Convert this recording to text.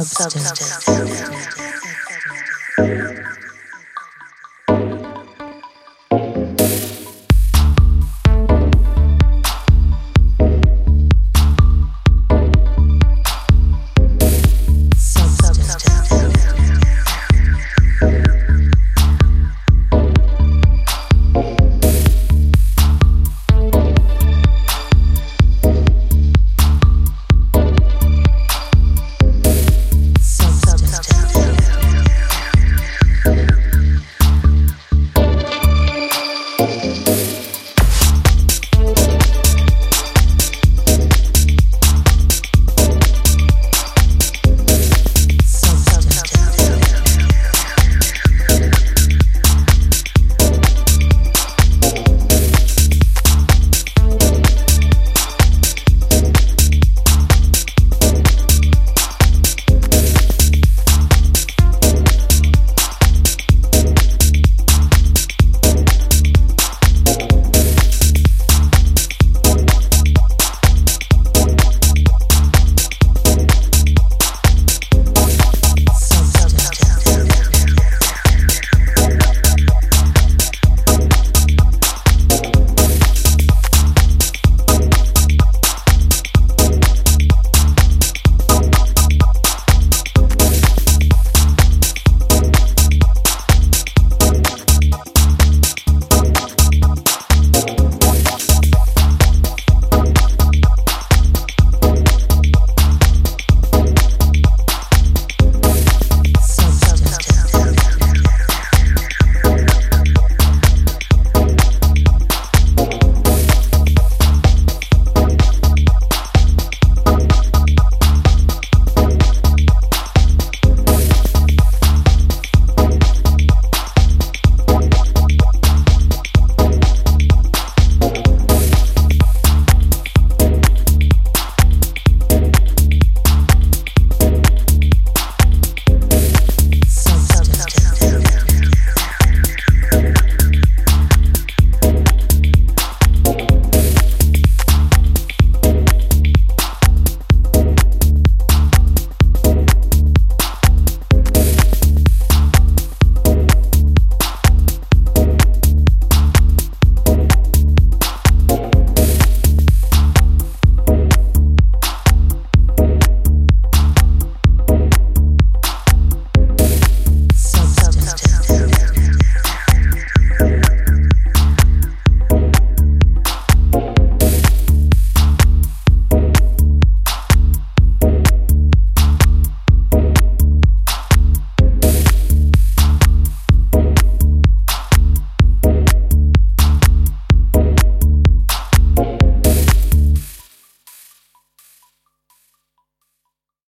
Substance. substance.